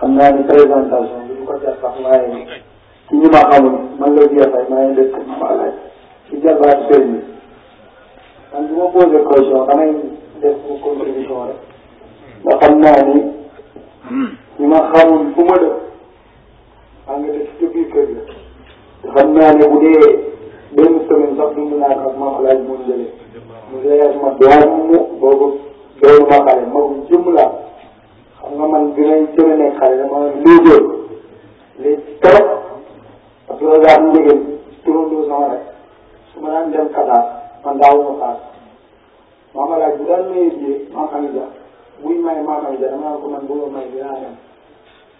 xam naa ni présentation bi du ko jar sax waaye ci ñi ma xamul man la jeexal maa ngi dëkk ma laaj ci jalbaat sëriñ bi man bu ma posé question damay def mu contribution rek nga xam naa ni ñi ma xamul fu ma dëkk maa ngi def ci biir kër ga te xam naa ne bu dee benn semaine sax dund naa ko ak maam alaaj moom jëlee mu jëlee ma doomu boobu doomu ma xale magum jëmm laa xam nga man bi may gën a nekk xale dama léegéey léegi trop parce que daal njëgën turandoo sama rek su ma daan dem Qatar man daawu ma paas maam alaaj bu daan mayee jee maam Amida buy may maam Amida dama naan ko man bu ma may dinaa dem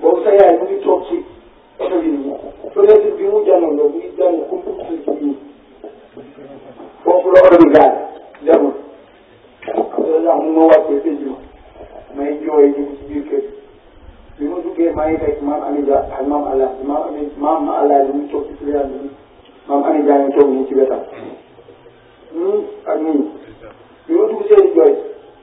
boobu sa yaay mu ngi toog ci oto bi nii fenêtre bi mu jàngal loolu mu ngi jàng comme pour xale ci biir foofu la oto bi gaal demul loolu laa mun ma wàccee tëj ma may jooy dugg ci biir kër bi ma duggee maa ngi fekk maam Ami Dia ak maam Allah maam Ami maam ma Allah mu ngi toog ci filière bi maam Ami Dia ngi toog nii ci wetam nii ak nii bi ma dugg seen jooy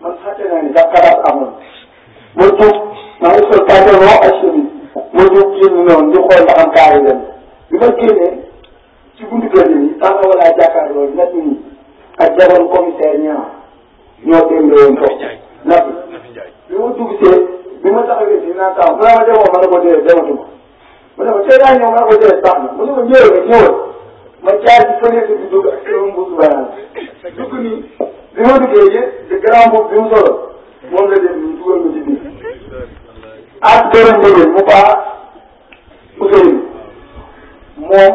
man fàtte naa ne jàkkaarloo amoon ma jóg maa ngi sol pantalon ak chemise ma jóg génn noonu di xool ba xam kaare dem bi ma génnee ci buntu kër yi tànn wala jàkkaarloo nag nii ak jabaru commissaire ñaar ñoo déndoo woon ko napp bi ma dugg see bi ma taxawee si naan taw mu ne ma demoo ma ne ko dee dematuma mu ne ko tey daa ñëw ma ne ko déedéet baax na mu ne ko ñëwal nga ñëwal ma jaar ci fenêtre bi dugg ak sama mbuusu banaan dugg nii bi ma duggee yëpp de grand boobu bi mu solo moom la def nii dugal ma ci biir ak beneen mbëggeel mu baax Ousseynou moom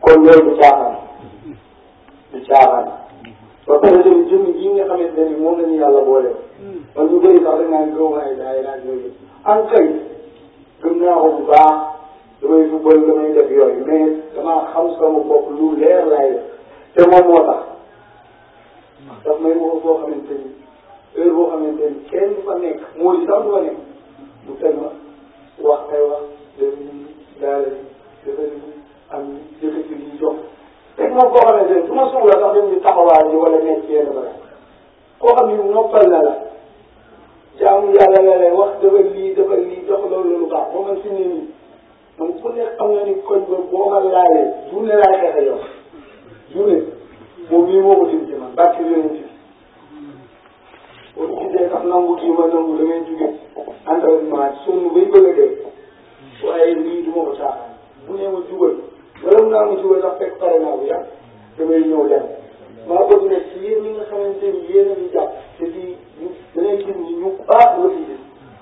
kon loolu du caaxaan du caaxaan ba pare tamit jëmm ji nga xamante ne moom la ñu yàlla boole man ñu bëri sax dañ naan gëw ay daay laaj yooyu en kay gëm naa ko bu baax damay football damay def yooyu mais damaa xam sama bopp lu leer laay def te moom moo tax daf may woo boo xamante ni heure boo xamante ni kenn du fa nekk moo di sax du fa nekk mu teg ma wax ay wax def ni daale ni dafa ni am ni yëkkati ni jox teg ma boo xamante ni du ma soxla sax dem di taxawaay yi wala nekk ci yenn bara koo xam ni noppal na la jaamu yàlla la lay wax dafa lii dafa lii jox loolu lu baax ba man fi ne nii man ku ne xam nga ni koñ ba boo ma laalee junne laay fexe yow junne moom mii moo ko tim ci man bàcc leen ci boo gisee sax nangu kii ma nangu da ngay jóge entraînement sonn bay bëgg a dee waaye lii du ma ko caaxaan bu nee ma jubal wala mu naa ma jubal sax fekk pare naa bu yàgg damay ñëw dem maa bëgg ne ci yéen ñi nga xamante ni yéen a ngi jàpp te di ñu da ngay gis ni ñu baax la fi gis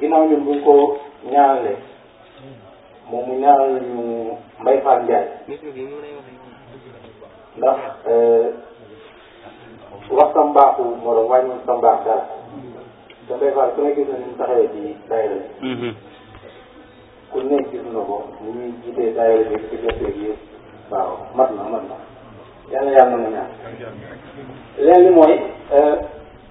ginnaaw ñun buñ ko ñaanalee moom mu ñaanal ñu Mbaye Fall Ndiaye ndax wax sa mbaaxu morom wàññi sa mbaax dara te Mbaye Fall ku ne gis na ni mu taxawee ci daayira bi ku ne gis na ko ni muy jiitee daayira bi ci gerte gi yëpp waaw mat na mat na yàlla yàlla na ma ñaan leneen li mooy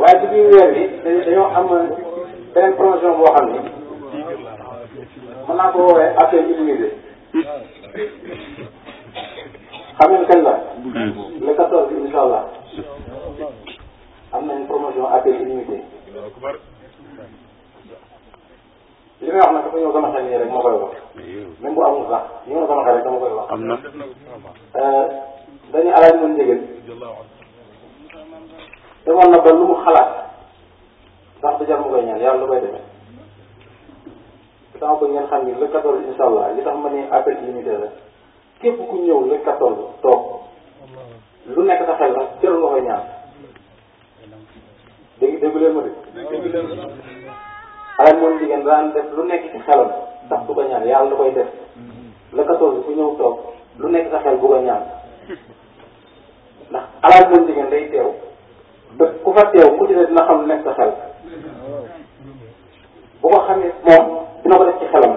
waaye ci biir weer bi dañoo am beneen promotion boo xam ni mën naa ko woowee affaire immunisée xam ngeen kañ la le 14 incha allah am nañ promotion affaire immunisée li may wax nag dafa ñëw sama xel nii rek ma koy wax même bu amul sax ñëw na sama xel rek dama koy wax. am na. Euh, dañuy alal mën njëgën demoon na ba lu mu xalaat sax du jar mu koy ñaan yàlla lu koy demee. dama bëgg ngeen xam ni le 14 incha allah li tax ma ne appel limité la képp ku ñëw le 14 toog lu nekk sa xel la jël nga koy ñaan. dégg dégg leen ma de xale moom jigéen daan def lu nekk ci xelam ndax du ko ñaan yàlla da koy def la quatorze ku ñëw toog lu nekk sa xel bu ko ñaan ndax alal moom jigéen day teew ba ku fa teew ku ci ne dina xam lu nekk sa xel bu ko xamee moom dina ko def ci xelam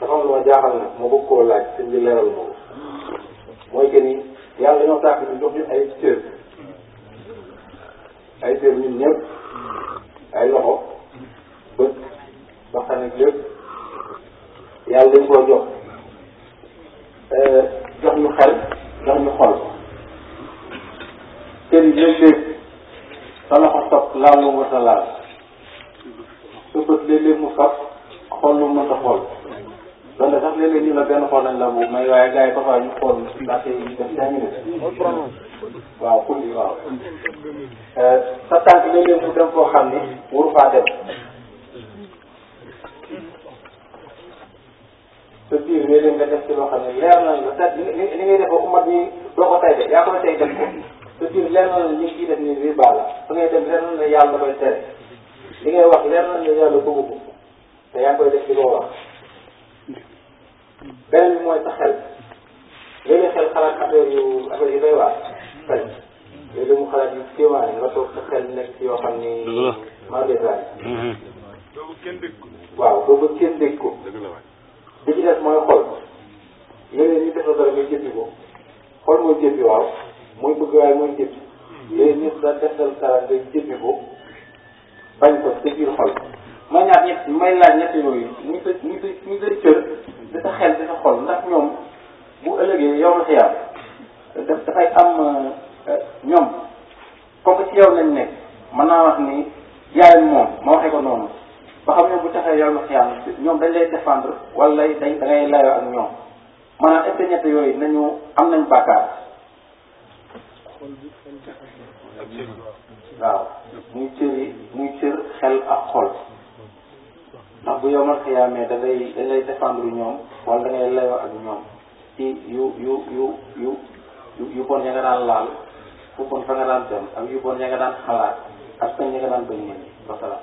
dafa am lu ma jaaxal nag ma bëgg koo laaj sëñ bi leeral ma ko mooy que ni yàlla dañoo sàkk ñu jox ñu ay cër ay cër ñun ñëpp ay loxo bët baxan ak lépp yàlla dañ koo jox euh, jox ñu xel jox ñu xol cër yi léeg-léeg sa loxo topp laal lu mu war a laal sa bët léeg-léeg mu fab xool lu mënta xool loolu sax léeg-léeg ñu la benn xool nañ la moom mais waaye gars yi parfois ñu xool ndaxte ñu def cinq minutes waaw pour ñu waaw euh, sa tànk léeg-léeg mu dem koo xam ni waru faa dem sa biir léeg-léeg nga def ci loo xam ne leer na la te li li ngay def waxuma bi doo ko tay de yaa koy tay def ko sa biir leer na la li ciy def nii riba la fa ngay dem leer na la yàlla da koy tere li ngay wax leer na la yàlla bëggu ko te yaa koy def ci loo wax beneen bi mooy sa xel léegi nag xel xalaat affaire yu affaire yu doy waar xel yooyu dañu xalaat yu kéemaane nga toog sa xel nekk ci yoo xam ni maa ngi lay waaw boobu kenn dégg ko bi ci des mooy xol léeg-léeg ñu defal dara muy jëppi ko xol mooy jëppi waaw mooy bëgg waaye mooy jëppi léegi ñu daan defal dara ngay jëppi ko bañ ko sa biir xol ma ñaar ñett may laaj ñett yooyu muy sa muy sa muy sa cër di sa xel di sa xol ndax ñoom bu ëllëgee yow la xiyaam daf dafay am euh, ñoom comme que ci yow lañ nekk mën naa wax ni yaay moom ma waxee ko noonu ba xam ne bu taxee yow la xiyaam ñoom dañ lay défendre wala dañ da ngay layoo ak ñoom maanaam est-ce que ñett yooyu nañu am nañ bàkkaar waaw muy cër yi muy cër xel ak xol ndax bu yow man xiyaamee da ngay da ngay défendre ñoom wala da ngay layoo ak ñoom ci yu yu yu yu yu bon ya nga daan laal fu bon fa nga daan dem ak yu bon ya nga daan xalaat ak fen ya nga daan bañ nit ñi wasalaam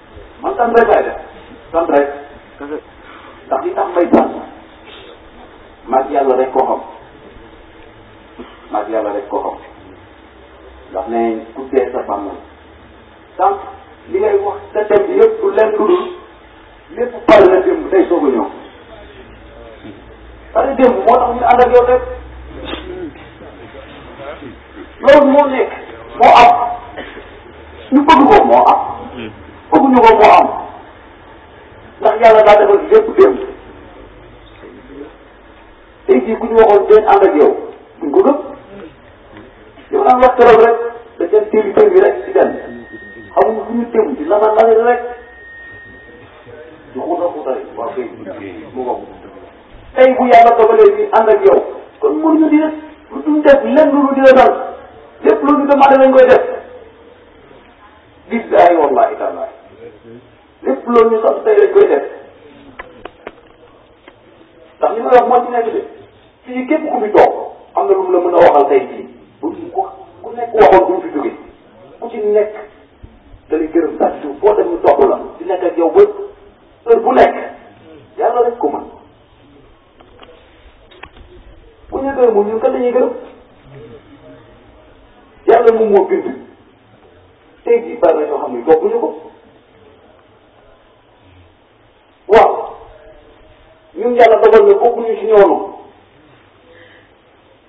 man sant rek laay def sant rek ndax li tax may sant maag yàlla rek koo xam maag yàlla rek koo xam ndax ne ku dee sa bàmmeel sant li ngay wax sa dem bi yëpp lu leen dul lépp pare na démb day soog a ñëw pare démb moo tax ñu ànd ak yow rek loolu moo nekk moo am ñu bëgg ko moo am bëgguñu ko moo am ndax yàlla daa defal lépp démb tey jii ku ñu waxoon benn ànd ak yow duñ ko gëm yow daan wax keroog rek da seen téeli téel bi rek si dem xamuñu fu ñu jëm di lama lama rek ñu xuuta xuuta rek waaw kay mu ko tey bu yàlla dogalee ñu ànd ak yow kon mënuñu di def lu duñ def lenn lu dina dal lépp lu ñu demandé lañ koy def billahi wallahi taala lépp loolu ñu sant tey lañ koy def ndax li ma wax moo ci nekk de fii képp ku fi toog am na lu mu la mën a waxal tey jii bu ku ku nekk waxoon duñ fi jóge ku ci nekk da lay gërëm sax foo dem ñu topp la di nekk ak yow ba heure bu nekk yàlla rek ko mën bu ñu gërëmul ñun kan la ñuy gërëm yàlla moom moo bind tey jii bari na ñoo xam ne toppuñu ko waaw ñun yàlla dogal na bokkuñu ci ñoonu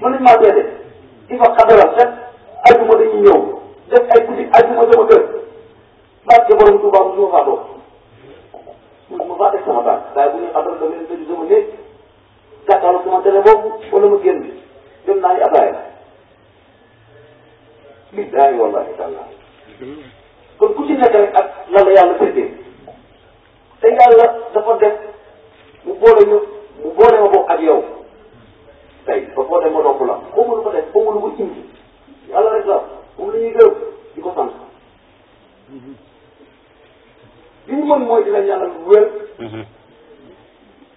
mën nañu maa seede di fa xadaral set ajuma dañuy ñëw def ay guddi ajuma sama kër barke borom Tuubaa mu suma faa toog ma faa teg sama baat waaye bu ñuy xadar dama leen tëju sama néeg jàkkaarloo sama télé boobu wala ma génn dem naa ñu ataaya billaahi wallaahi taala kon ku ci nekk rek ak lan la yàlla séddee te yàlla dafa def mu boole ñu mu boole ma bokk ak yow tey ba foo dem ma topp la xaw ma lu ko def xaw ma lu ko indi yàlla rek la moom la ñuy gërëm di ko sant li ñu mën mooy di la ñaanal wér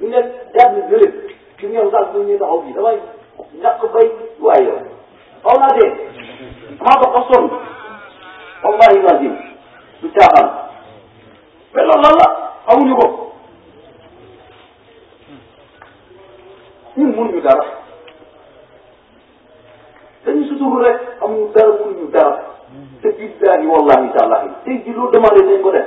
ñu ne daal di jëlee ci ñoom sax bu ñuy taxaw fii damay ñàkk bay waaye yow xaw naa dee maa ko ko sonn wallahi lazim du caaxaan mais loolu lan la amuñu ko ñun mënuñu dara dañu suturu rek amuñu dara mënuñu dara te billahi wallahi taalahi tey ji loo demandé dañ ko def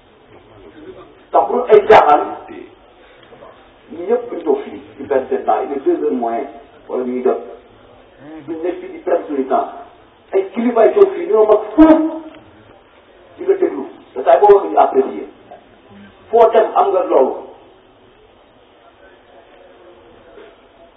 ndax bu ay jaaxal ñëpp ñu toog fii di benn benn baax il est deux heures moyen wala ñuy jot ñu nekk fii di perte suñu temps ay kilifa yi toog fii ñoo mag foofu di nga déglu te saa boo wax ñu apprécier foo dem am nga loolu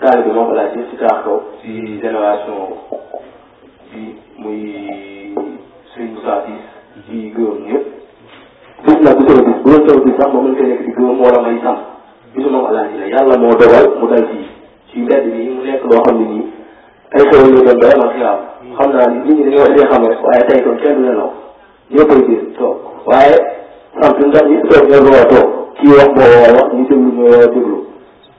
taal bi moo ko laaj ci taal kaw ci génération bi muy sëñ Moussa Cissé ci gërëm ñëpp gis na bu solo bis bu doon solo bis sax moom lañ koy nekk di gërëm wala may sàmm bisu moom alaaji la yàlla moo dogal mu dal fii ci mbedd bi mu nekk loo xam ne nii ay xew ñu doon doy man xiyaam xam naa ni nit ñi dañoo dee xam rek waaye tey kon kenn du ne naw ñëpp ay gis toog waaye sant ndax ñi toog ñoo war a toog kii wax moo war a wax ñu déglu ñoo war a déglu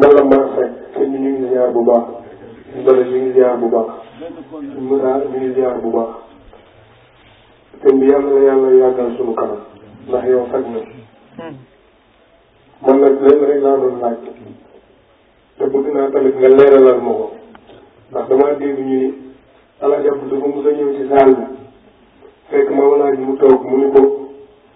man la Mara Seck te ñu ngi ziar bu baax Mbale ñu ngi ziar bu baax Moussa ñu ngi ziar bu baax te bi yàlla na yàlla yàggal sunu kanam ndax yow faj na man nag lenn rek laa doon laaj te bëgg naa tamit nga leeralal ma ko ndax damaa dégg ñu ni El Hadj Abdou dafa mos a ñëw ci saal bi fekk ma walaaj mu toog mu ni ko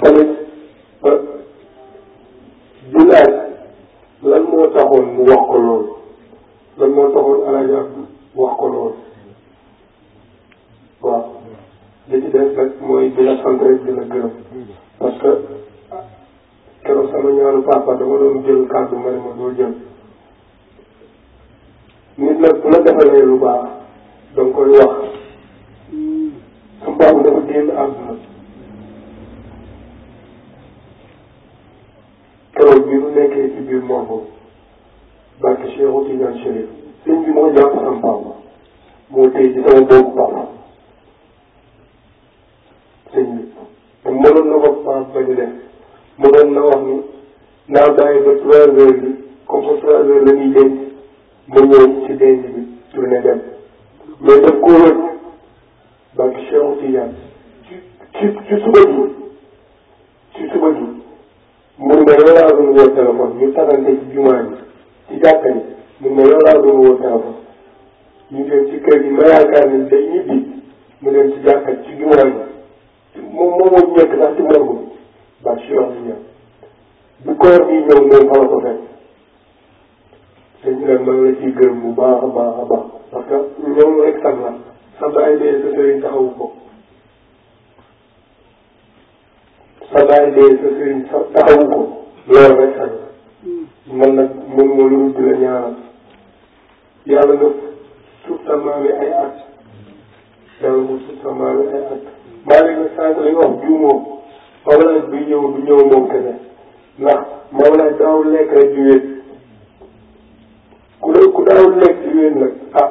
tamit ba di laaj lan moo taxoon mu wax ko loolu lan moo taxoon alaaji Abdu wax ko loolu waaw li ci des rek mooy di la sant rek di la gërëm parce que keroog sama ñaanu papa dama doon jël kàddu ma ne ma doo jël nit nag bu la defalee lu baax da nga koy wax sa baabu dafa génn àdduna keroog bi mu nekkee ci biir moom boobu barke Cheikhu Tidiane Chérif sëñ bi moo jàpp sama papa moo téye ci sama boobu papa sëñ bi te mënoon na ko France ba ñu def mënoon na wax ni naa bàyyi ba trois heures bi comme que trois heures la ñuy denc ma ñëw ci denc bi tourné dem mais daf ko wër ba Cheikh Tidiane ci ci ci suba ji ci suba ji mun ma yow laa doon woo téléphone ñu tagante ci jumaa ji ci jàkka ji mun ma yow laa doon woo téléphone ñu dem ci kër gi ma yaakaar ni day ñibbi mu dem ci jàkka ci jumaa ji moom moo wut ñekk sax ci morgu bi ba ci yoon bi ñëw bu koor gi ñëw moom fa la ko fekk sëñ bi nag man la ciy gërëm bu baax a baax a baax parce que ñoom rek sax la sax ay dee sa sëriñ taxawu ko sa bàyyi dee sa sëriñ sa taxawu ko loolu rek sax man nag mën ma lu di la ñaanal yàlla nga suuf sa maam yi ay at yàlla nga suuf sa maam yi ay at maa ngi leen sànq li nga wax juumoo Mawlaay bi ñëw du ñëw moom kese ndax Mawlaay daaw lekk rek di wéet ku ku daaw lekk di wéet nag ah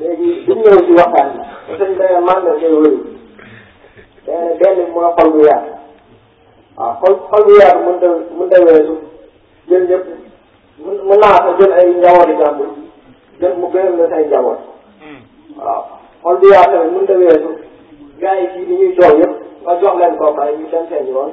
léegi duñ ñëw ci waxtaan bi parce que nee na màndal day wëri nee na benn bi mooy xol bu yaatu waaw xol xol bu yaatu mën ta mën ta weesu jël ñëpp mën mën naa sax jël ay njaboot yi jàmbur jël mu gënal la say njaboot waaw xol bu yaatu tamit mën ta weesu gars yi fii ni ñuy toog yëpp nga jox leen ko pare ñu dem seen yoon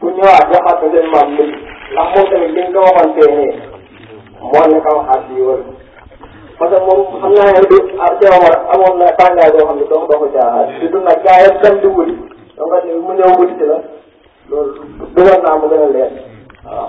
ku ñëwaat joxaat ko seen maam nit ndax moom tamit li nga ko waxoon tey nii moo la ko waxaat lii wala parce que moom xam naa ne du ah teewul amoon na tàngaay boo xam ne doo ko doo ko caaxaan te du nag gaa yëpp dem di wuti donc mu ñëw wuti ci la loolu bëggoon naa mu gën a leer waaw.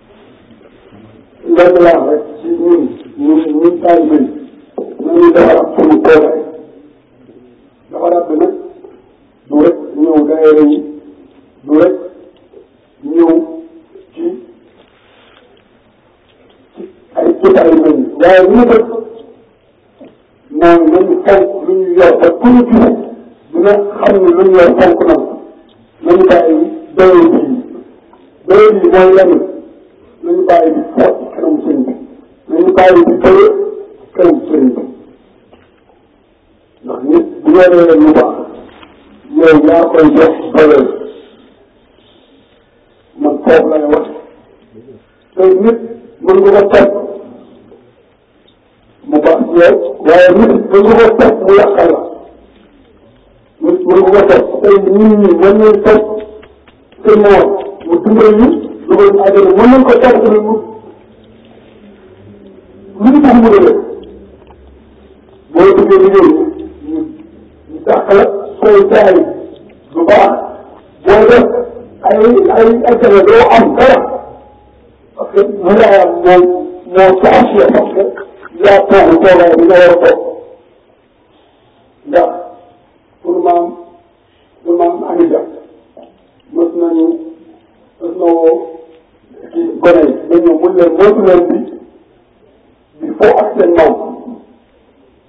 lenn laa rek ci ñun ñun ñun taalibe yi ñu ngi defaraat suñu bopp defaraat bi nag du rek ñëw daayira yi du rek ñëw ci ci ay jotaay yu mel nii waaye ñu def naan nañu fonk lu ñu yor ba ku ñu gis dina xam ne lu ñu yor fonk na nañu bàyyi doyoo bi doyoo bi mooy lenn nañu bàyyi di foot kanam sëñ bi nañu bàyyi di bëre kanam sëñ bi ndax nit bu yoree lu baax yow yaa koy jox doyoo man foofu lay wax tey nit mën nga ko topp mu baax yow waaye nit mën nga ko topp mu yàqal la nit mën nga ko topp tey ñun ñi mën nañ topp te moom mu dimbali ñu lu ko àjjana mën nañ ko topp tamit mu lu ñu tax mu dëgër boo duggee liggéey ñu ñu dàq la sooy jaay lu baax boo def ay ay ay jafe doo am dara parce que wilaayam mooy moo taxaw parce que yaa toog toogaay bi nga war a toog ndax pour maam pour maam Amida mës nañu mës na woo ci gone yi dañoo mën leen moytu leen bi di foo ak seen maam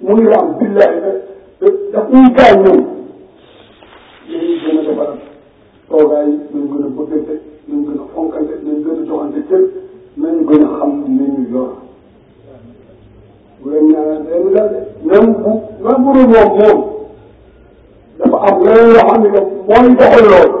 muy raam billahi da da daf ñuy gaañ ñoom dañuy gën a defar toogaay yi nañ gën a bëggante nañ gën a fonkante nañ gën a joxante cër nañ gën a xam li ñu yor bu leen ñaanal day mu dal de même bu même bu dul moom moom dafa am leneen loo xam ne mooy doxal loolu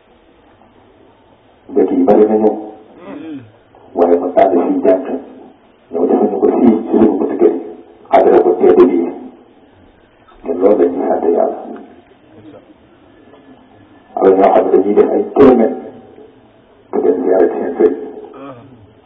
mbir yi bari nañu waaye ma tànn fii jànq ñëw defe ñu ko fii ci suñu buntu kër xadara ko tedd bi te loolu dañ ci sant yàlla am na ñoo xam ne dañuy def ay kilomètres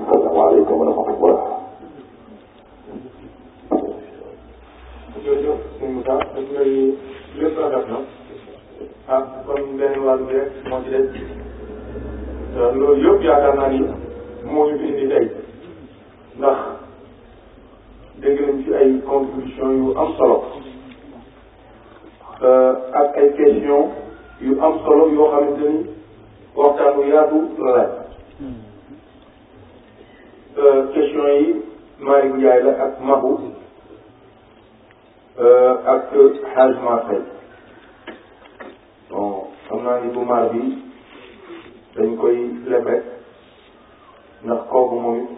asalaamaaleykum wa rahmatullah jërëjëf sëñ Moussa daf lay lépp rafet na ah kon benn wàllu bi rek moo ci des loolu yëpp yaakaar naa ni moo ñu fi indi tey ndax dégg nañ ci ay contribution yu am solo euh, ak ay question yu am solo yoo xamante ni waxtaan bu yaatu la laaj euh, question yi Malick Ndiaye la ak Mabou euh, ak Hadj Marseille bon xam naa ni moment bi dañ koy leb rek ndax kooku moom it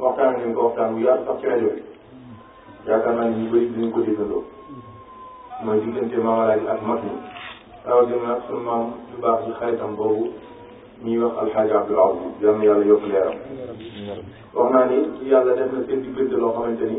waxtaan nañ ko waxtaan bu yaatu sax ci rajo bi yaakaar naa ni ñu bëri dinañ ko déggandoo mooy diggante Maam Alaaji ak mag ñi rawatina nag sunu maam lu baax ci xaritam boobu ñuy wax alxaaji Abdul Aziz yal na yàlla yokk leeram wax naa ni yàlla def na seen diggante loo xamante ni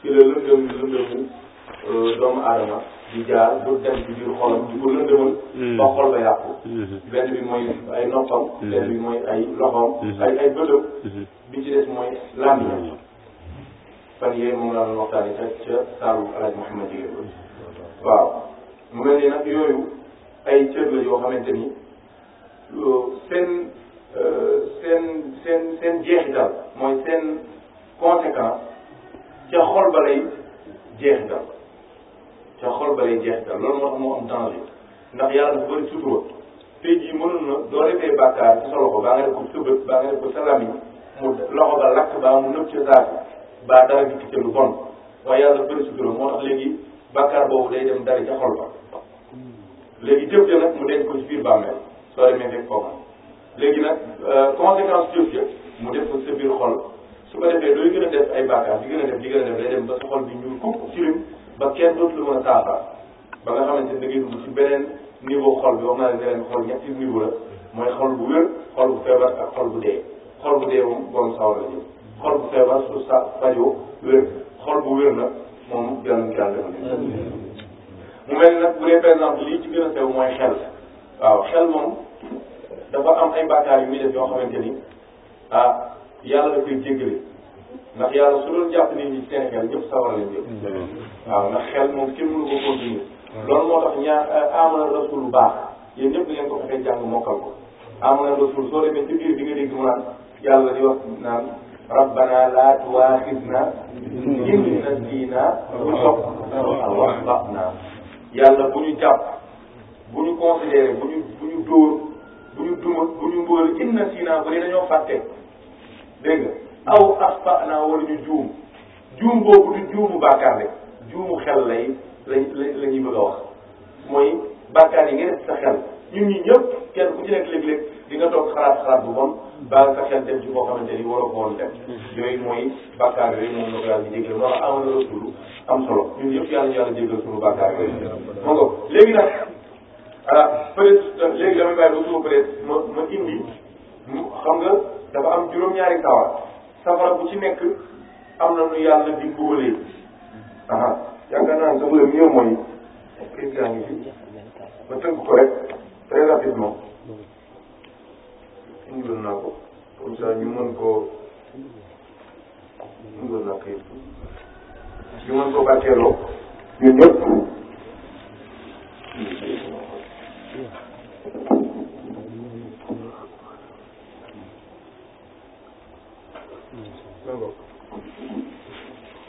ci la lëndëm lëndëmu euh, doomu aadama di jaar bu dem ci biir xolam di ko lëndëmal hmm. ba xol ba yàqu hmm. benn bi mooy ay noppam hmm. benn bi mooy ay loxoom ay ay bëtam bi ci des mooy làmmiñam fan yee moom laa doon waxtaane ca ca saalu alaaj Mouhamed Ndieguène waaw mu mel ni nag yooyu ay cër la yoo xamante ni seen seen seen seen jeexital mooy seen conséquence ca xol ba lay jeexital ca xol ba lay jeexital loolu moo tax moo am danger ndax yàlla dafa bëri sutura tey jii mënoon na doo defee bàkkaar ci sa loxo baa nga def ko sa bët baa nga def ko sa lamiñ mu loxo ba lakk baa mu nëb ca saako baa dara dikk ca lu bon waaye yàlla dafa bëri sutura moo tax léegi bàkkaar boobu day dem dari ca xol ba léegi jëf ja nag mu denc ko ci biir bàmmeel soo demee fekk ko moom léegi nag euh, conséquence jëf ja mu def ko sa biir xol su ko defee looy gën a def ay bàkkaar di gën a def di gën a def day dem ba sa xol bi ñuul kukk ci lim ba kenn dootu la mën a saafara ba nga xamante ne da ngay dugg ci beneen niveau xol bi wax naa ne beneen xol ñetti niveau la mooy xol bu wér xol bu feebar ak xol bu dee xol bu dee moom borom sawar la jëm xol bu feebar su sa fajoo wér xol bu wér nag moom jàll jàll mu mel nag bu dee par exemple lii ci gën a sew mooy xel waaw xel moom dafa am ay bàkkaar yu muy def yoo xamante ni ah yàlla da koy jéggale ndax yàlla su doon jàpp nit ñi ci seen xel ñëpp sawar lañ jëm waaw ndax xel moom kenn mënu ko continuer loolu moo tax ñaar amana rasul bu baax yéen ñëpp ngeen ko fekkee jàng mokkal ko am na nga suul soo demee ci biir di nga dégg mu naan yàlla di wax naan rabbana la tuwaaxidna in nasiina lu sopp aw axtana yàlla bu ñu jàpp bu ñu considéré bu ñu bu ñu dóor bu ñu duma bu ñu mbóor in nasiina bu dee dañoo fàtte dégg nga aw axtana wala ñu juum juum boobu du juumu bàkkaar rek juumu xel lay la la ñuy bëgg a wax mooy bàkkaar yi nga def sa xel ñun ñi ñëpp kenn ku ci nekk léeg-léeg di nga toog xalaat xalaat bu bon ba sa xel dem ci koo xamante ni waroo ko woon def yooyu mooy bàkkaar yooyu moom la ko yàlla di jégal moo tax amoon na rasul am solo ñun ñëpp yàlla ñu yàlla jégal suñu bàkkaar yooyu moo ko léegi nag ah peut être léegi damay bàyyi ba suba peut être ma ma indi xam nga dafa am juróom-ñaari sawar safara bu ci nekk am na lu yàlla di bëggalee aha yaakaar naa sama le mieux mooy kayit yaa ngi fi ma tënk ko rek très rapidement indiloon naa ko comme ça ñu mën koo indiloon naa kayit ñu mën koo bàcceeloo ñun ñëpp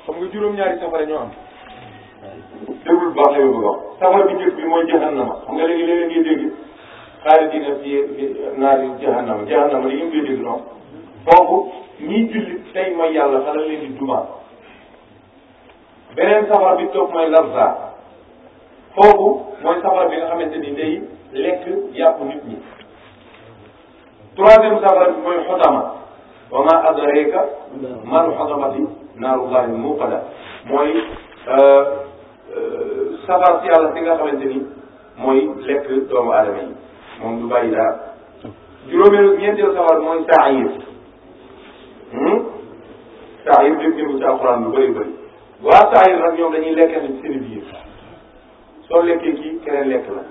xam nga juróom-ñaari safara ñoo am déglu baax la yóbbu wax safara bi njëkk bi mooy jahannama xam nga léegi léeg-léeg ngay dégg xaalis dina fi naari jahannama jahannama li ngeen koy dégg noonu foofu ñiy julli tey mooy yàlla fa la leen di duma beneen safara bi toog mooy lazza foofu mooy safara bi nga xamante ni day lekk yàpp nit ñi troisième safara bi mooy xotama wa ma adraka mal xotamati naarullahi muqada mooy euh, euh, safara si yàlla si nga xamante ni mooy lekk doomu aadama yi moom du bàyyi dara juróomeel ñeenteel safara mooy saayir hmm? saayir dégg ngeen ko ci alxuraan lu bëri bëri waa saayir nag ñoom dañuy lekkante ci seen biir soo lekkee kii keneen lekk la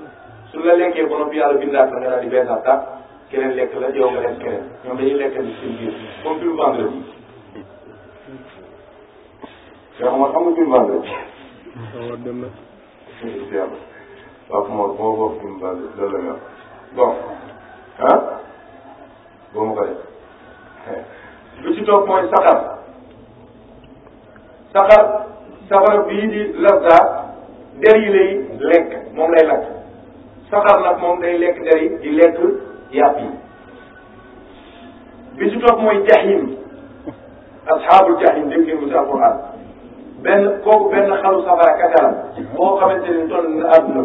su la lekkee ba noppi yàlla bindaat la nga daal di beesaat tàkk keneen lekk la yow nga lekk keneen ñoom dañuy lekk di seen biir comme biir bande la yoo xam nga xam nga biir bande la waaw Mor boo boo biir bande loolu la ñu wax bon ah boo ma ko def lu ci toog mooy saxar safar safar bii di lazza der yi lay lekk moom lay lakk saxar nag moom day lekk der yi di lekk yàpp yi bi ci topp mooy jaxim asxaabul jaxim dégg ngeen ko ci alquran benn kooku benn xalu safara kakaram boo xamante ni toll na àdduna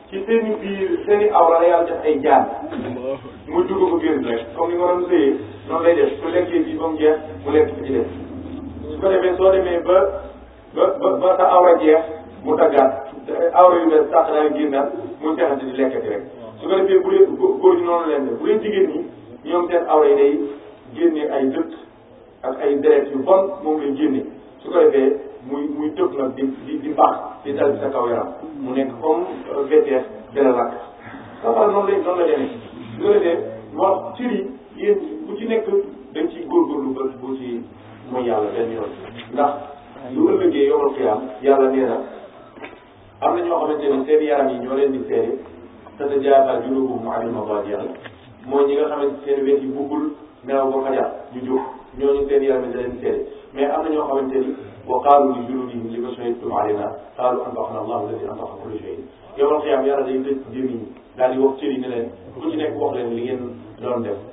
ci seen i biir seen i awra la yàlla def ay jaan muy dugg ko génn rek comme ni nga doon sëyee noonu lay def su lekkee bii ba mu jeex mu lekk ci ci def su ko defee soo demee ba ba ba ba sa awra jeex mu taggaat awra yu bees sax daal génnaat mu seexante di lekkati rek su ko defee bu dee góor ñi noonu leen def bu dee jigéen ñi ñoom seen awra yi day génne ay dëkk ak ay deret yu bon moom lañ génne su ko defee muy muy tëb nag di di di baax di dal sa kaw yaram mu nekk comme euh, VTF dana lakk safara noonu lay noonu la demee su ko defee moo cër yi yéen bu ci nekk dañ ciy góorgóorlu ba bu ci mooy yàlla benn yoon ndax lu ëllëgee yomal xiyaam yàlla nee na am na ñoo xamante ni seen yaram yi ñoo leen di seede te te jaaxal junubuhum anil madaaji' mooy ñi nga xamante seen wet yi buggul nelaw ba fajar ñu jóg ñooñu seen yaram yi da leen seede mais am na ñoo xamante ni wa qaalu li junuudihim lima shahidtum alaynaa qaalu anbaqanaa Allaahu allazii anbaqa kulla shay'in yawmal qiyaama yàlla day tëj jëmi daal di wax cëri ne leen ku ci nekk wax leen li ngeen doon def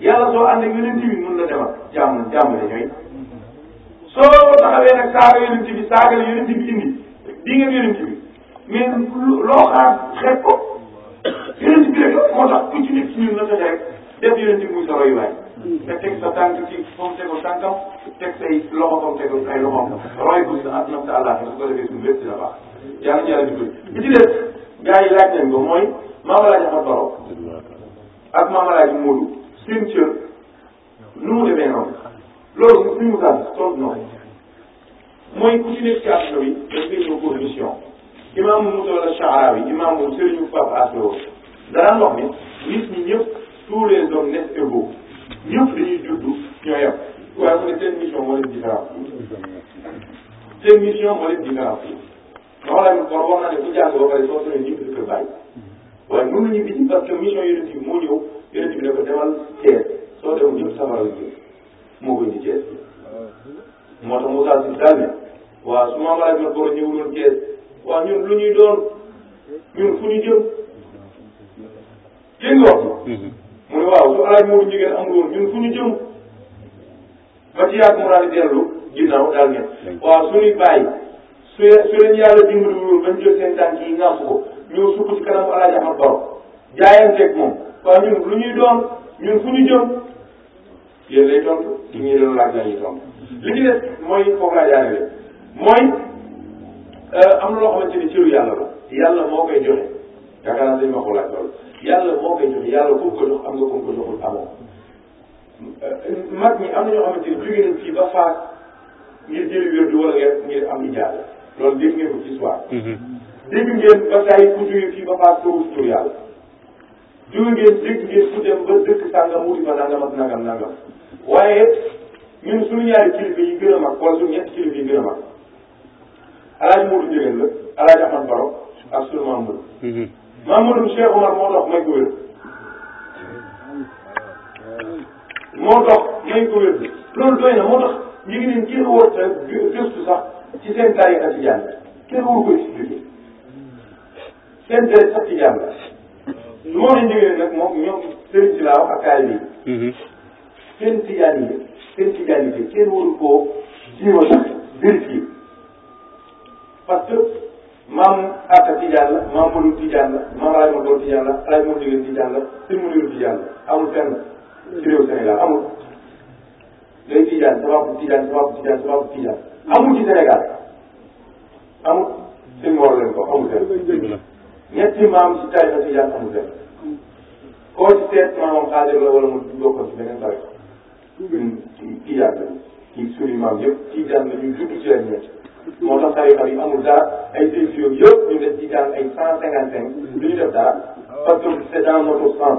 yàlla soo ànd ak yonent bi mun na dem ak jàmm jàmm la ñooy soo ko taxawee nag saaga yonent bi saaga la yonent bi indi di nga yonent bi mais loo xaar xeeb ko yonent bi rek moo tax ku ci nekk ci ñun na fexe rek def yonent bi muy sa royuwaay nga teg sa tànk ci moom tegul tànkam teg say loxo moom tegul ay loxoom roy ko sa àdduna sa àllaaxira su ko defee suñu lépp dina baax yàlla na yàlla dimbali bi ci des gars yi laaj nañ ko mooy maa ma laaj a ak Maam Alaaji Moodu seen cër nu mu demee noonu loolu suñu musaal toog na mooy ku ci nekk ci àdduna bi daf koy ñëw pour mission imaamu Mutawalla Sha'rawi imaamu Serigne Pape Aslo daan wax ni nit ñi ñëpp tous les hommes naissent égaux ñëpp dañuy juddu ñoo yem waaye mu ne seen mission moo leen différence seen mission moo leen différence moo leen bor wax na ne bu jàng ba pare soo sooy ñibbi kër bàyyi waaye mënu ñu bi parce que mission yonent bi moo ñëw yonent bi ne ko demal Thiès soo demul ñëpp safara la jëm moo ko indi Thiès moo tax Moussa si daal ne waaw su ma laaj ma bor ñëwuloon Thiès waaw ñun lu ñuy doon ñun fu ñu jëm dégg nga wax mu ne waaw su alaaj moodu njigéen amul woon ñun fu ñu jëm ba ci yàgg mu daal di dellu ginnaaw daal ne waaw suñuy bàyyi su su leen yàlla dimbali wul bañ jël seen tànk yi ŋàpp ko ñëw sukk ci kanamu alaaji Ahmad Baro jaayanteeg moom waaw ñun lu ñuy doon ñun fu ñu jëm yéen lay tontu li ñuy doon laaj la ñuy tontu li ci des mooy foofu laa jaarale mooy euh, am na loo xamante ni cëru yàlla la yàlla moo koy joxe yaakaar naa dañ ma ko laaj loolu yàlla moo koy joxe yàlla ku ko jox am nga ku ko joxul amoo mag ñi am na ñoo xamante ni jóge nañ fii ba faas ngir jëli wér du wala ngeen ngir am di jaar loolu dégg ngeen ko ci soir. Mhm. dégg ngeen ba saa yi ku jóge fii ba faas toogu si tur yàlla. jóge ngeen dégg ngeen ku dem ba dëkk sàngam wuti fa nangam ak nangam nangam waaye ñun suñu ñaari kilifa yi gën a mag wala suñu ñetti kilifa yi gën a mag. alaaji Modou Ndiéguène la alaaji Ahmad Baro ak sunu Mamadou. Mhm. Mamadou Cheikh Omar moo dox may ko wér. moo dox may ko wér loolu doy na moo tax ñu ngi leen kenn wóor gëstu sax ci seen tariqa ci jàng kenn wóor ko expliqué seen tariqa sax ci jàng moo leen jógee nag moom ñoom sëriñ si laa wax ak taalibe yi mhm. seen tijaan yi seen tijaan yi kenn waru koo jiima sax biir kii parce que maam Atta tijaan la maam Modou tijaan la maam Rajo Mor tijaan la Rajo Mor Jigéen tijaan la sëñ Modiou tijaan la amul fenn ci réew Sénégal amul day tijaan sababu tijaan sababu tijaan sababu tijaan amul ci Sénégal amul sëñ Mor leen ko amul fenn ñetti maam ci tarixa tijaan amul fenn koo ci seet maa moom xaadir la wala mu bokkoon ci beneen tariq ñun kii kii yàgg na kii suñu maam yëpp kii jàng nañu judd ci leen ñett moo tax tariqa bi amul dara ay sëñ si yooyu yëpp ñu def ci jàng ay cent cinquante cinq du ñu def dara parce que c'est dans notre sens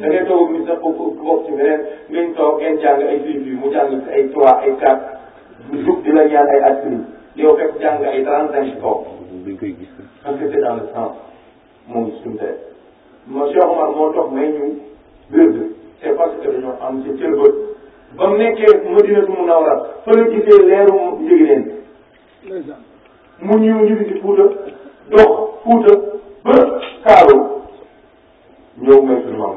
da ngay toog nit sax foofu bokk ci beneen ngeen toog ngeen jàng ay sëñ si mu jàng ci ay trois ay quatre ñu jug di la ñaan ay at yow fekk jàng ay trente cinq toog duñ koy gis parce que c'est dans le sens moo ngi suñu tey ma Cheikh Omar moo toog may ñu wérd c'est parce que dañoo am ci cër ba ba mu nekkee Madinatu Munawwara fa la gisee leeru Njëgëneen mu ñëw ñu di Fuuta dox Fuuta ba Saalum ñëw may suñu maam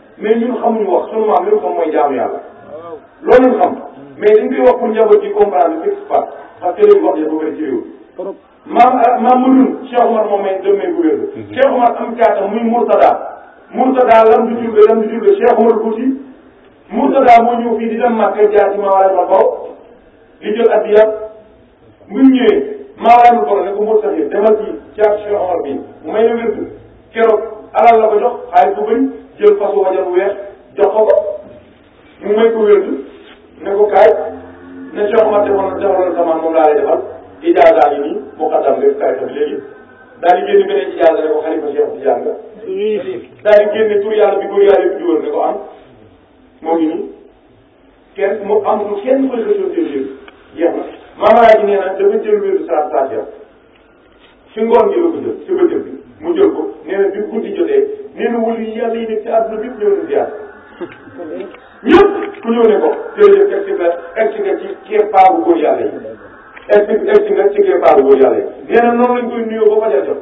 mais ñun xamuñu wax sunu maam li mu xam mooy jaamu yàlla loolu lañ xam mais dañ koy wax pour njaboot yi comprendre ce qui se passe parce que léegi wax dafa bëri ci réew maam ah, maam Madoune Cheikh Omar moom may dem may gouverneur mhm. Cheikh Omar am caata muy Mourtada Mourtada lam du julbe lam du julbe Cheikh Omar Fouti Mourtada moo ñëw fii di dem Màkka jaar ci maam Alaaji Ba Baw di jël addiya mu ñëwee maa laaj ko ne ko mu tax yi demal ci caat si Omar bi mu may la wérd keroog alal la ko jox xaalis bu bëri jël fasu wajar bu weex jox ko ko mu may ko wérd ne ko kaay ne si Omar defoon na defoon na sama moom laa lay defal ijaaza yi nii mu xaddam nga kaay ko léegi daal di génn beneen ijaaza ne ko xalifa Cheikh Tidiane nga daal di génne tur yàlla bi góor yàlla bi juróom ne ko am moo ngi nii kenn mu amatul kenn koy xëccoo seen yëf jeex na maamalaay ji nee na dafa jël wéru saa saa jàpp si ngoon gi la ko jël si bëccëg bi mu jël ko nee na bi guddi jotee nee na wëlu yàlla yi nekk ci àdduna bépp ñëw na ziar ñëpp ku ñëw ne ko jërëjëf egsi nga egsi nga ci keppaaru góor yàlla yi egsi egsi nga ci keppaaru góor yàlla yi nee na noonu lañ koy nuyoo ba fajar jot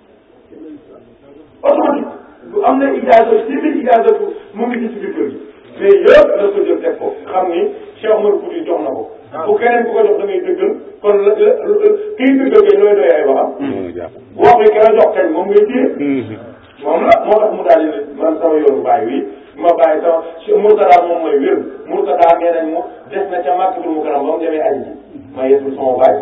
automatique bu am na ijaaza ci biir ijaaza bu mu ngi ci biir kër gi mais yëpp la ko jël teg ko xam ni Cheikh Omar Fouti jox na ko ah. bu keneen ku ko jox da ngay dëggal kon la kii dëggal kay looy doy ay waxam bu wax bi keneen jox kañ moom ngay téye mm-hmm. moom la moo tax mu daal di man sama yoonu bàyyi wi ma bàyyi sama si Murtada moom mooy wér Murtada nee nañ mu des na ca màkk bi mu kanam ba mu demee aji ma yeesul sama bàyyi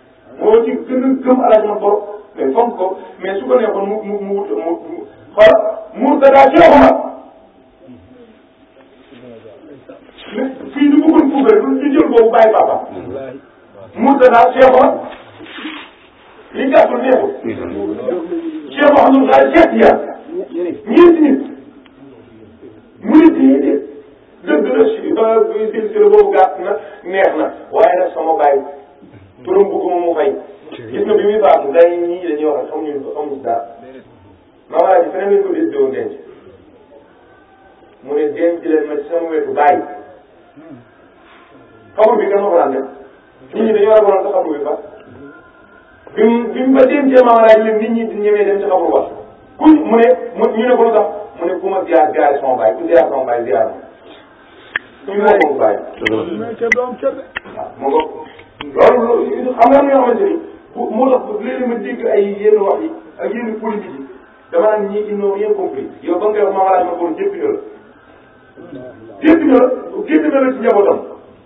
moo ci gën a gëm alaaj ma borom day fonk ko mais su ko neexoon mu mu mu wut mu xool Mourtada Cheikh Omar fii du bëggoon puukare du du jël boobu bàyyi papa Mourtada Cheikh Omar li gàttul neexul Cheikh Mouhamadou Cheikh Dia ñeenti nit murid yi dëgg la si silsila boobu gàtt na neex na waaye nag sama bàyyi turam bu ko mu fay gis nga bi muy faatu gars yi ñii dañuy wax xamuñu ko xamuñu dara maman laa ji feneen lañ ko décidé woon denc mu ne denc leen ma ci sama wetu bàyyi xamul bi kan ma ko daan def nit ñi dañoo ragal sa xabru bi ba bi mu bi mu ba dem ci maam laaj leen nit ñi di ñemee dem ci xabru ba ku mu ne mu ñu ne ko lu tax mu ne ku ma ziar ziar sama baay ku ziar sama baay ziar ma ñu ma ko baay waaw mu ngo loolu xam nga am na yoo xamante ni moo tax léeg-léeg ma dégg ay yenn wax yi ak yenn politique yi dama naan ñii ils n'ont rien compris yow ba nga koy wax maam laaj ma ko woon jéppi na la jéppi na la jéppi na la ci njabootam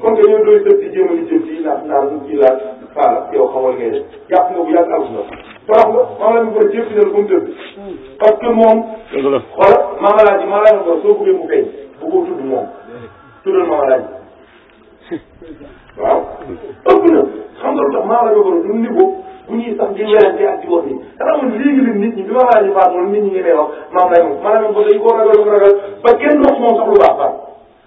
comme dañoo doy sëb di jéem a jëm fii laaj laaj kii laaj faal yow xamal ngay def jàpp nga bu yàgg am na. torox nga maanaam ñu bëri jëpp nañu comme dëgg. parce que moom. dëgg la xoolal maama laaj maama laaj ko soo bëggee mu feeñ bu ko tudd moom tuddal maama laaj waaw ëpp na xam nga lu tax maama laaj ko du niveau bu ñuy sax di werante ak di wax nii dafa amoon léegi la nit ñi bi maama laaj faat moom nit ñi ngi may wax maama laaj moom maanaam ko dañ koo ragal ragal ba kenn wax moom sax lu baax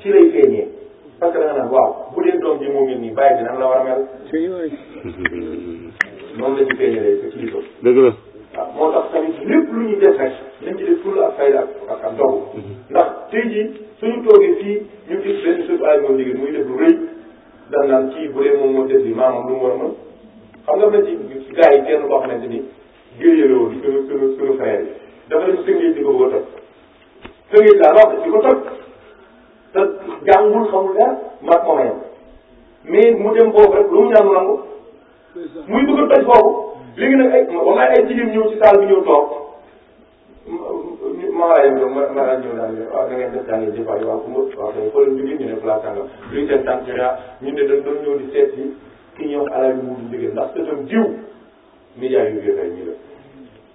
ci lay feeñee parce que da nga naan waaw bu dee doom ji moo mel nii bàyyi bi nan la war a mel. noonu la ñu feeñalee sa kilifa. dëgg la. waaw moo tax tamit lépp lu ñuy def rek nañ ci def fulla ak fayda ak ak dogu mhm. ndax tey jii suñu toogee fii ñu gis benn suuf ay moom liggéey muy def lu rëy daan naan kii bu dee moom moo def li maamam lu mu war a mën xam nga man ci gars yi kenn koo xamante ni géej la woon suñu suñu suñu frère yi dafa dem sëñ di ko wóotal da ngay daa wax di ko toj te jàngul xamul dara mag ma mayam mais mu dem boobu rek lu mu ñaan nangu muy bëgg a toj boobu léegi nag ay wallaay ay jigéen ñëw ci saal bi ñëw toog ma waaye ñoom ma ma ñëw daal ne waaw da ngeen def daal di waaye waaw ku ma waaw dañu xoolal ñu ngi ñu ne place sangam luy seen tànk ñu ne dañ doon ñëw di seet si ki ñuy wax alal yu mu dugg ndax te tam jiw média yu vieux ñu la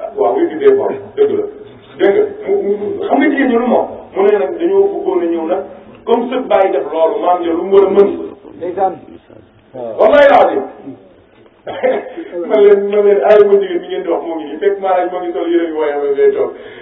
ah waaw muy tuddee bor dëgg la dégg nga mu xam nga jigéen ñi lu moom mu ne nag dañoo bëggoon a ñëw nag comme sët bàyyi def loolu maam ja lu mu war a mën. ndeysaan. wallaay laa ji. man leen man leen aay ma jigéen bi ngeen di wax moo ngi nii fekk maa moo ngi sol yére bi waaye ma ngay toog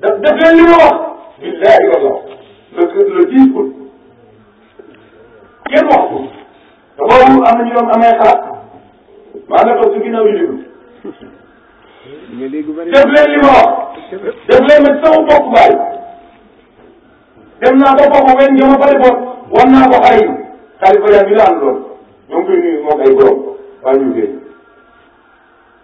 da def leen li ma wax billahi wala le le dix août kenn wax ko te boobu am na ñu doon amee xalaat maa nga toog ci ginnaaw yu déglu def leen li ma wax def leen nag sama bopp baay dem naa ba bopp wenn ñoo ma bari bopp wan naa ko xale yi xale yi ba yaa ngi la am lool ñoo ngi koy nuyu moom ay borom waa ñu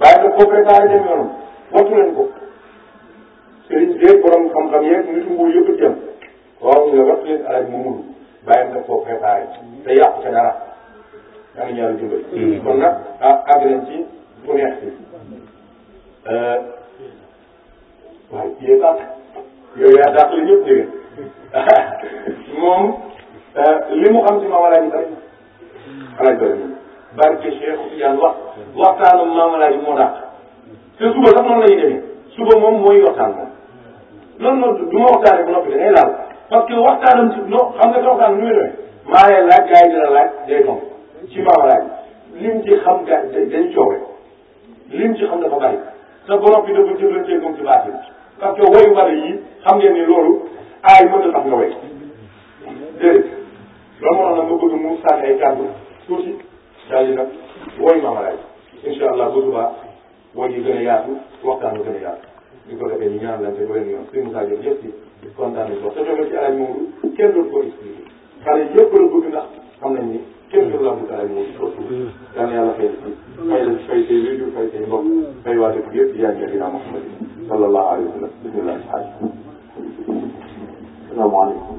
bàyyi ko foofu rek daal di dem yoonam wattu leen ko sëriñ bi borom xam-xam yeeg nit mu yëpp jëm waaw nga wattu leen alal mu mulu bàyyi nga foofu préparé te yàqu ca dara yaa ngi ñaari dimbali. Hmm. kon nag ah àgg nañ ci bu neex bi euh, waaye yéen sax yow yaa dàq li ñëpp jóge moom euh, li mu xam ci ma wala ñu alaaj bari moom barke Cheikh Tidiane wax waxtaanam maam alaaji moo dàq te suba sax noonu la ñuy demee suba moom mooy waxtaan moom loolu noonu du ma waxtaanee ba noppi da ngay laal parce que waxtaanam si non xam nga sa waxtaan nu muy demee maa lay laaj gars yi dina laaj day tontu ci maam alaaji lim ci xam ga dañ coowe lim ci xam dafa bari te ba noppi dafa jëflantee moom ci baatin parce que woyu bari yi xam ngeen ni loolu aay mën na tax nga woy déedéet loolu moo tax nag ma bëgg mu sànni ay kàddu tuuti daal di nag wooy Maam Alaaji incha allah bu subaa wooy yi gën a yaatu waxtaan bi gën a yaatu di ko defee ñu ñaan lante ba leen yoon suñu Moussa Diop yëpp ci kontaan nañu ko te tamit ci Alaaji Moodu kenn doon ko expliqué xale yëpp la bëgg ndax xam nañ ni kenn doon la bëgg Alaaji Moodu ko yal na yàlla fay ci fay la fay say wéju fay say mbokk fay waa dëkk yëpp yaa ngi dina Muhammad sallallahu alayhi wa sallam bismillah asalaamaaleykum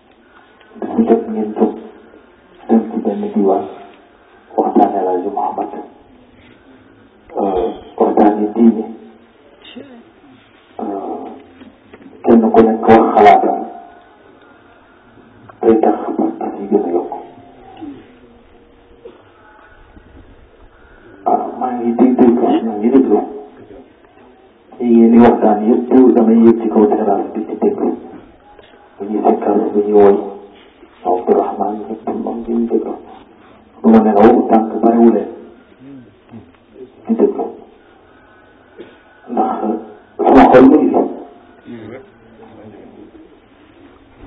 bu jot ngeen jóg dem ci benn diwaan waxtaane El Hadj Mouhamad waxtaane diine kenn ku nekk wax xalaatam day tax pas-pas yi gën a yokk ah maa ngi dégg dégg ñoo ngi déglu yéen i waxtaan yëpp damay yëg ci kaw terrasse bi ci dégg bu ñuy sikkar bu ñuy woy Abdu Rahmaan yëpp moom ci ñu dégg du ma nelaw tànk bariwu leen di dégg ndax sama xol mi ngi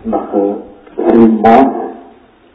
ndax sëriñ moom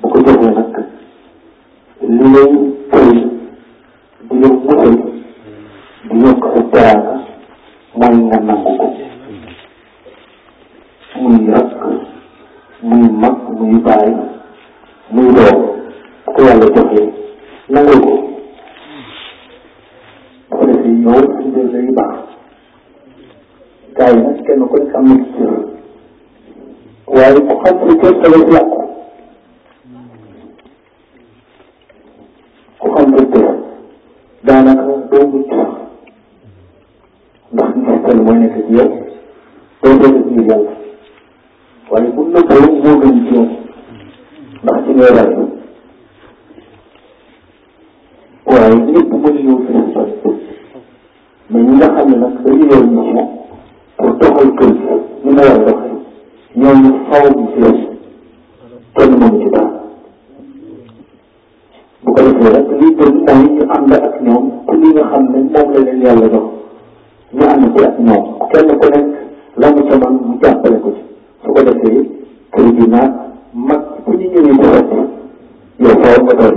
bu ko defee nag li lay tey di la musal di yokk sa teraanga mooy nga nangu ko muy rakk muy mag muy baay muy doom bu ko yàlla joxee nangul ko bu ko defee yow suñu lay baax gars yi nag kenn koy xam ne ci waaye ku xam ne kenn tala ci yàqu ku xam ne tëf daanaka doo mucc sax ndax gis tal mooy nekk ci yow doo doo def ngir yàlla waaye bu nëbboo moo gën ci yow ndax ci ngay rajo waaye ñëpp mënuñoo gis mais ñi nga xam ne nag dañu yor mission pour doxal kër gi ni mu war a doxee ñooñu xaw ma jël kenn mënu ci dara bu ko defee rek lii gën mooy ñu ànd ak ñoom ci li nga xam ne moom la leen yàlla jox ñu ànd ci ak ñoom kenn ku nekk la mu ca man mu jàppale ko ci su ko defee kër gi naat mag ku ñu ñëwee ci yow faaw nga doon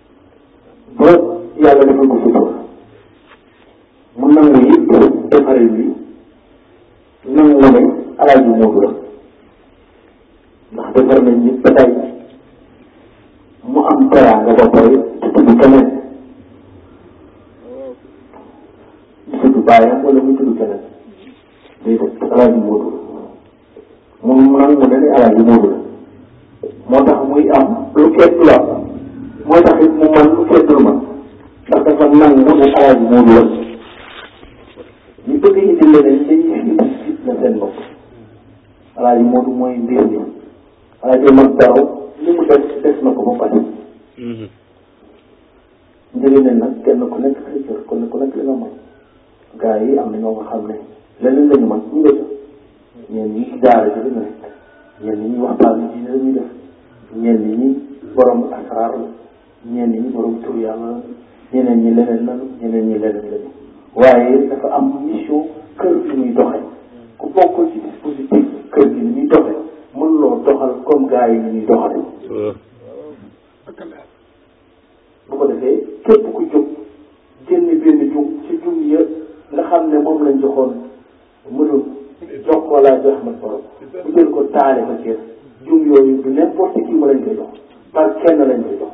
ba yàlla defal ko sutura mu nangu yëpp defaree bi nangu ne alaaji Moodu la ndax defar nañ nit ba tey mu am teraanga ba pare te tudd keneen mu tudd baayam wala mu tudd keneen déedéet alaaji Moodu mu nangu ne ni alal yi moom la moo tax muy am lu kenn du la moo tax it mu man lu kenn du man ndax dafa nangu ne alal yi moom la ñu bëgg indi leneen dañuy indi fitna seen bopp alal yi moom mooy mbir mi alal yi mag daaw li mu def def na ko ba pare njëriñ nag kenn ku nekk sa cër kenn ku nekk li nga mën gaa yi am na ñoo nga xam ne leneen lañu mën ñu def ñeen ñi ci daara ji lañu nekk ñeen ñi waxtaan bi diine lañuy def ñeen ñi borom asraar la ñeen ñi borom tur yàlla la ñeneen ñi leneen lañu ñeneen ñi leneen lañu waaye dafa am mission kër gi muy doxe ku bokkul ci dispositif kër gi ni muy doxe mën loo doxal comme gaa yi ni ñuy doxale bu ko defee képp ku jóg génn benn jum ci jum ya nga xam ne moom lañ joxoon mënul jox ko laa jox man borom bu jël ko taale ko ceeb jum yooyu du n'importe qui ma lañ koy jox par kenn lañ koy jox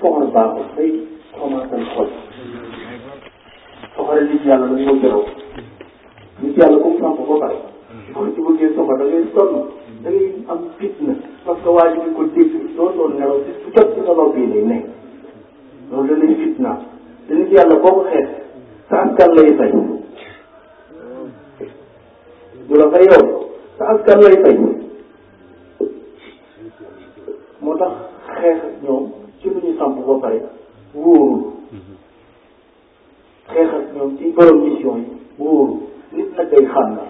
soxor baaxul day commencé xol soxore nit yàlla dañ ko jëlaw nit yàlla comme sàmm ba pare boo ci bëggee soxor da ngay sonn da ngay am fitna parce que waa ji di ko dégg doo doon nelaw bis bu jot ci sa law bii lay nekk loolu da lay fitna te nit yàlla boo ko xeet sa askan lay fay du la fay yow sa askan lay fay moo tax xeex ñoom ci lu ñu samp ba pare wóorul xeex ak ñoom ci borom mission yi wóorul nit nag day xam ne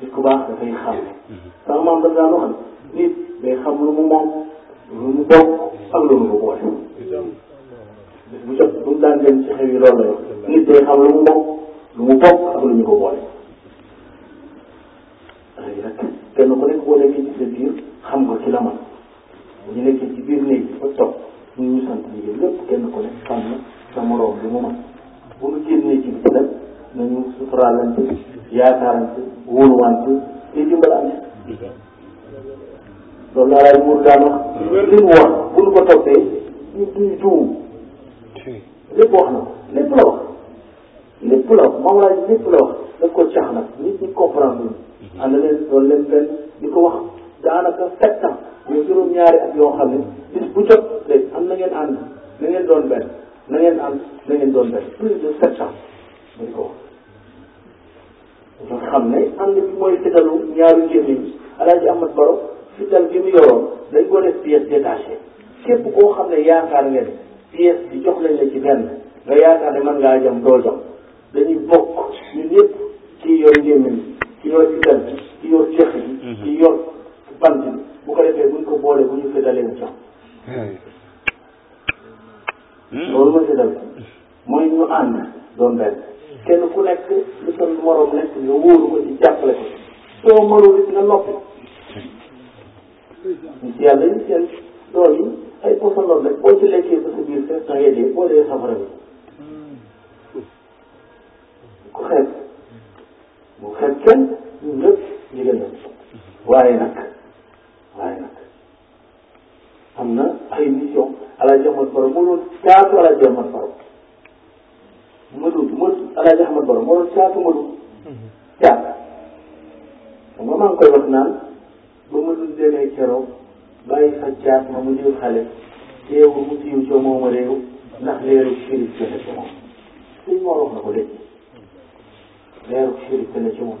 nit ku baax dafay xam ne sama maam daf daan waxal nit day xam lu mu moom lu mu bokk ak lu mu boole bis bu jot bu mu daan dem ci xew yi loolu la nit day xam lu mu moom lu mu bokk ak lu ñu ko boole léegi nag kenn ku nekk boo nekkee ci sa biir xam nga ki la man bu ñu nekkee ci biir néeg bi ba toog ñu ñu sant ñu jël lépp kenn ku nekk xam na sa moroom li mu man bu ñu génnee ci biir nag nañu suturaalante yaakaarante wóoluwante te dimbalante loolu laa laay muur daan wax li mu wax bu ñu ko toppee ñu duñu juum lépp wax na ko lépp la wax lépp la wax Mawlaay lépp la wax daf ko caax nag nit ñi comprendre ñu mhm. ànd leen doon leen benn di ko wax daanaka sept ans ñu juróom-ñaari at yoo xam ne bis bu jot de am na ngeen ànd na ngeen doon benn na ngeen ànd na ngeen doon benn plus de sept ans mu di ko wax nga xam ne am na bi mooy fitalu ñaari gémmiñ yi alaaji Ahmad Baro fital bi mu yoroon dañ ko def pièce détachée képp koo xam ne yaakaar nga ne pièce bi jox lañ la ci benn nga yaakaar ne mën ngaa jam doo jam dañuy bokk ñun ñëpp kii yor njéeméen bi kii yor fital bi kii yor ceex bi mhm. kii yor bant bi bu ko defee buñ ko boolee bu ñu fitalee mu jam loolu mooy sa dal mooy ñu ànd doon benn kenn ku nekk lu sa morom nekk nga wóoru ko ci jàppale ko soo mënul it nga noppi ñu ci yàlla yi seen tool yi ay posandoor rek boo ci lekkee ba sa biir fees da ngay dee boo dee safara bi ku xeeb bu xeeb kenn ñun ñëpp ñu gën a waaye nag waaye nag am na ay mission Alaaji Ahmad Baro moo doon caatu Alaaji Ahmad Baro Madu Madu Alaaji Ahmad Baro moo doon caatu Madu caat xam nga maa ngi koy wax naan ba Madu demee keroog bàyyi fa caat ma mu jël xale teewul mu siiw ca moom a réew ndax leeru shérif jëfe ca moom suñ moo wax na ko léegi leeru shérif jëfe ca moom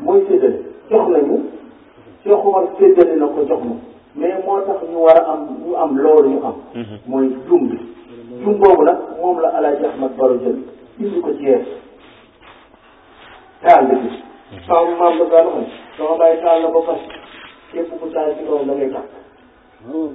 mooy séddale jox nañu Cheikh Omar séddale na ko jox ma mais moo tax ñu war a am ñu am loolu ñu am mhm. mooy jum bi jum boobu nag moom la Alaaji Ahmad Baro jël indi ko ci yees taal bi mhm. sama maam la daan wax sama bàyyi taal la ba fas képp ku taal ci kaw da ngay tàkk mhm.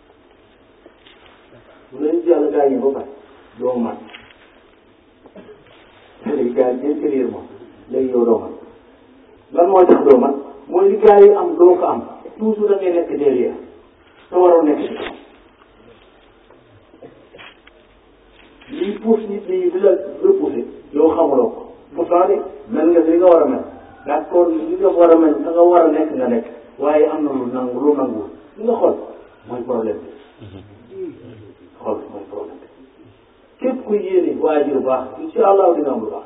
bu leen ci yàlla gaañee ba pare doo mat léegi gaañ intérieurement léegi yow doo mat lan moo tax doo mat mooy li gars yi am doo ko am toujours da ngay nekk derrière te waroo nekk ci lii puus nit ñi di la repoussé yow xamuloo ko pourtant de mel nga li nga war a mel d'accord li nga war a mel da nga war a nekk nga nekk waaye am na lu nangu lu nangu li nga xool mooy problème bi xool mooy problème bi képp ku yéene waajur baax incha allah dina am lu baax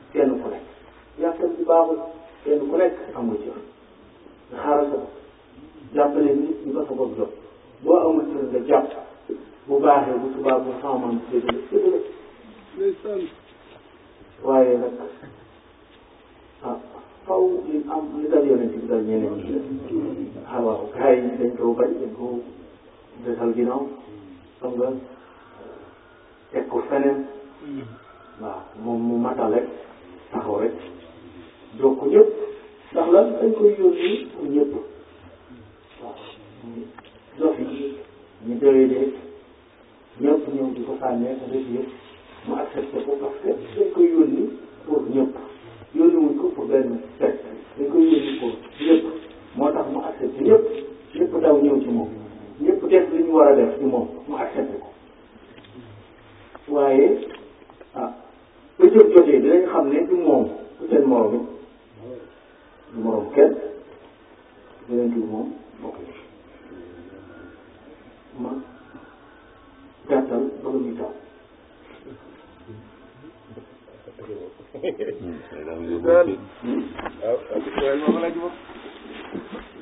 kenn ku nekk yàqal ci baaxul kenn ku nekk am nga cër nga xaaral sa bopp jàppale nit ñi ba sa bopp jot boo amul cër nga jàpp bu baaxee bu subaa bu xamal séddale séddale waaye nag ah faw li am li dal yonent bi dal ñeneen ñi ah waaw gars yi dañ koo bañ dañ koo desal ginnaaw xam nga teg ko feneen waaw moom mu matal rek taxaw rek jox ko ñëpp ndax lan dañ koy yónni pour ñëpp waaw dof yi ñu doyee dee ñëpp ñëw di ko sànnee ko def yëpp mu accepté ko parce que dañ koy yónni pour ñëpp yónni wuñ ko pour benn set dañ koy yónni pour ñëpp moo tax mu accepté ñëpp ñëpp daw ñëw ci moom ñëpp def li ñu war a def ci moom mu accepté ko waaye ah ba jëf jotee dinañ xam ne du moom du seen morom it du morom kenn yeneen bi moom bokk ci ma gàttal ba nga ñuy taw waaw